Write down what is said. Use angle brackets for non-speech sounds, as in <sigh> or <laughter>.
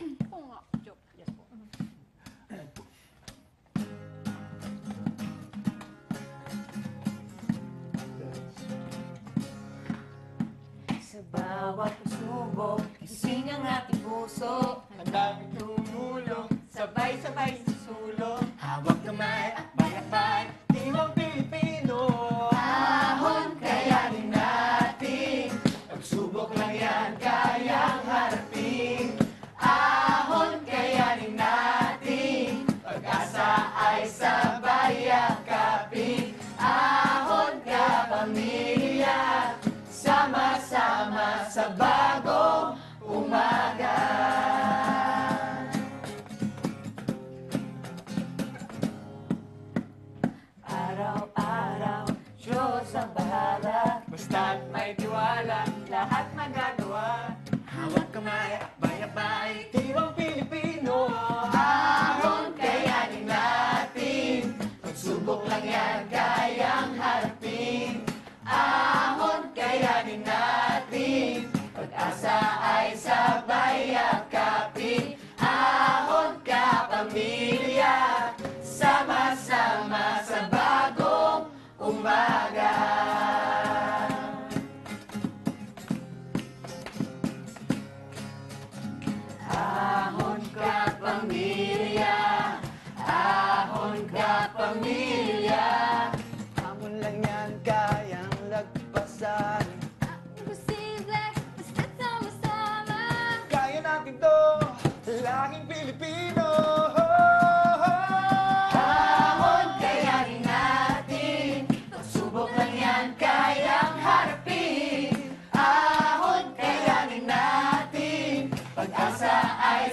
<clears throat> Oo nga, joke. Yes po. Sa bawat usubok, gising ang ating puso Handang Tumulong, pamilya Sama-sama sa bagong umaga Araw-araw, Diyos ang bahala Basta't May tiwala, lahat magagawa hawag kamay at bayakbay, Diwang Pilipino. Ahon kayanin natin Pagsubok lang pamilya Sama-sama sa bagong umaga Ahon ka pamilya Ahon ka pamilya Hamon lang yan, kayang lagpasan. Imposible, basta sama-sama. Kaya natin to, laging Pilipino. Pag-asa ay